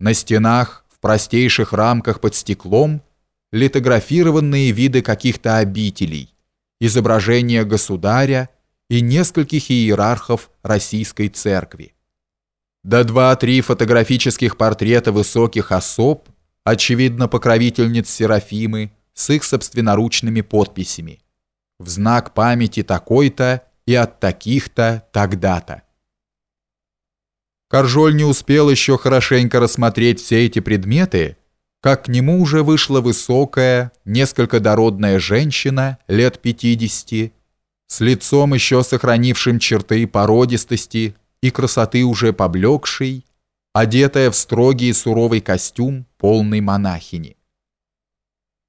На стенах, в простейших рамках под стеклом, литографированные виды каких-то обителей, изображения государя и нескольких иерархов Российской Церкви. Да два-три фотографических портрета высоких особ, очевидно покровительниц Серафимы, с их собственноручными подписями. В знак памяти такой-то и от таких-то тогда-то. Коржоль не успел еще хорошенько рассмотреть все эти предметы, как к нему уже вышла высокая, несколько дородная женщина лет 50, с лицом еще сохранившим черты породистости и красоты уже поблекшей, одетая в строгий суровый костюм полной монахини.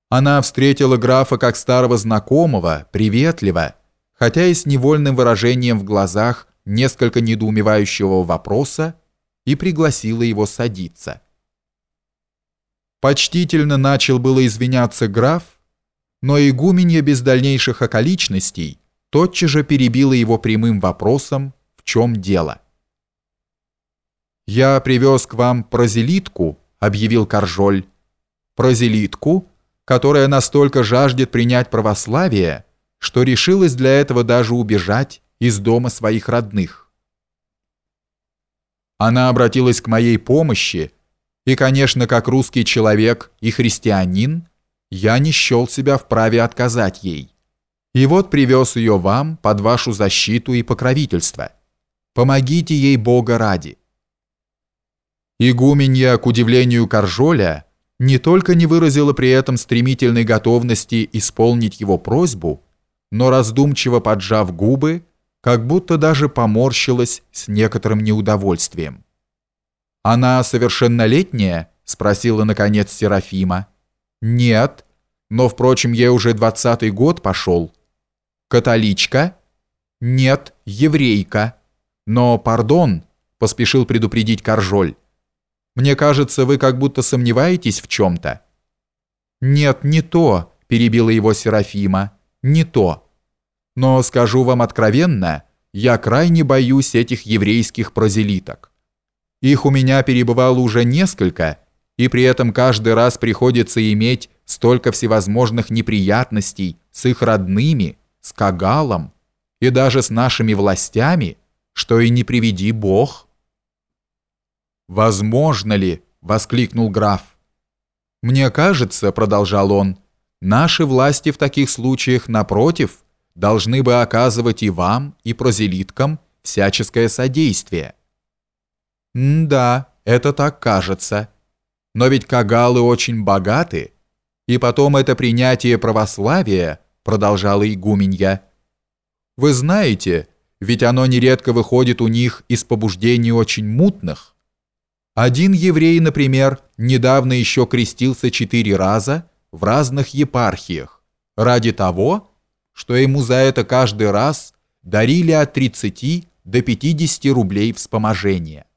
Она встретила графа как старого знакомого, приветливо, хотя и с невольным выражением в глазах несколько недоумевающего вопроса и пригласила его садиться. Почтительно начал было извиняться граф, но игуменья без дальнейших околичностей тотчас же перебила его прямым вопросом «В чем дело?». «Я привез к вам прозелитку», — объявил Коржоль. «Прозелитку, которая настолько жаждет принять православие, что решилась для этого даже убежать из дома своих родных. Она обратилась к моей помощи, и, конечно, как русский человек и христианин, я не счел себя вправе отказать ей. И вот привез ее вам под вашу защиту и покровительство. Помогите ей Бога ради. Игуменья, к удивлению Коржоля, не только не выразила при этом стремительной готовности исполнить его просьбу, но раздумчиво поджав губы, как будто даже поморщилась с некоторым неудовольствием. «Она совершеннолетняя?» – спросила, наконец, Серафима. «Нет, но, впрочем, ей уже двадцатый год пошел». «Католичка?» «Нет, еврейка». «Но, пардон», – поспешил предупредить Коржоль. «Мне кажется, вы как будто сомневаетесь в чем-то». «Нет, не то», – перебила его Серафима. «Не то». Но скажу вам откровенно, я крайне боюсь этих еврейских прозелиток. Их у меня перебывало уже несколько, и при этом каждый раз приходится иметь столько всевозможных неприятностей с их родными, с Кагалом и даже с нашими властями, что и не приведи Бог. «Возможно ли?» — воскликнул граф. «Мне кажется, — продолжал он, — наши власти в таких случаях, напротив, — должны бы оказывать и вам, и прозелиткам всяческое содействие. М да, это так кажется. Но ведь кагалы очень богаты, и потом это принятие православия, продолжала игуменья. Вы знаете, ведь оно нередко выходит у них из побуждений очень мутных. Один еврей, например, недавно еще крестился четыре раза в разных епархиях ради того, что ему за это каждый раз дарили от 30 до 50 рублей вспоможения.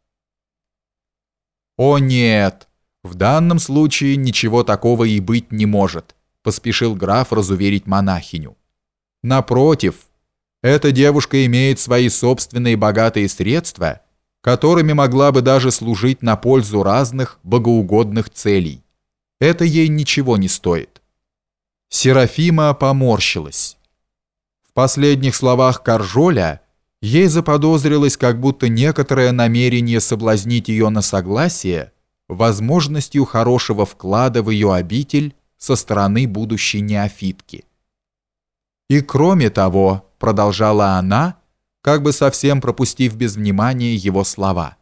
«О нет, в данном случае ничего такого и быть не может», поспешил граф разуверить монахиню. «Напротив, эта девушка имеет свои собственные богатые средства, которыми могла бы даже служить на пользу разных богоугодных целей. Это ей ничего не стоит». Серафима поморщилась. В последних словах Каржоля ей заподозрилось как будто некоторое намерение соблазнить ее на согласие возможностью хорошего вклада в ее обитель со стороны будущей неофитки. «И кроме того», — продолжала она, как бы совсем пропустив без внимания его слова,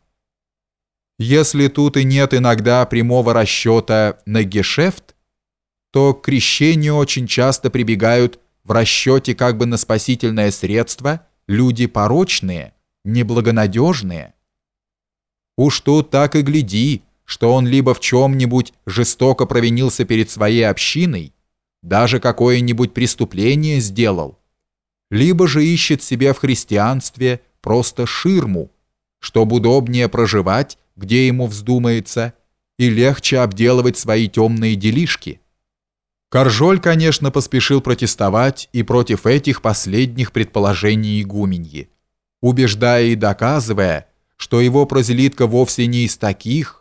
«если тут и нет иногда прямого расчета на гешефт, то к крещению очень часто прибегают в расчете как бы на спасительное средство люди порочные, неблагонадежные. Уж тут так и гляди, что он либо в чем-нибудь жестоко провинился перед своей общиной, даже какое-нибудь преступление сделал, либо же ищет себе в христианстве просто ширму, чтобы удобнее проживать, где ему вздумается, и легче обделывать свои темные делишки. Коржоль, конечно, поспешил протестовать и против этих последних предположений игуменьи, убеждая и доказывая, что его прозелитка вовсе не из таких,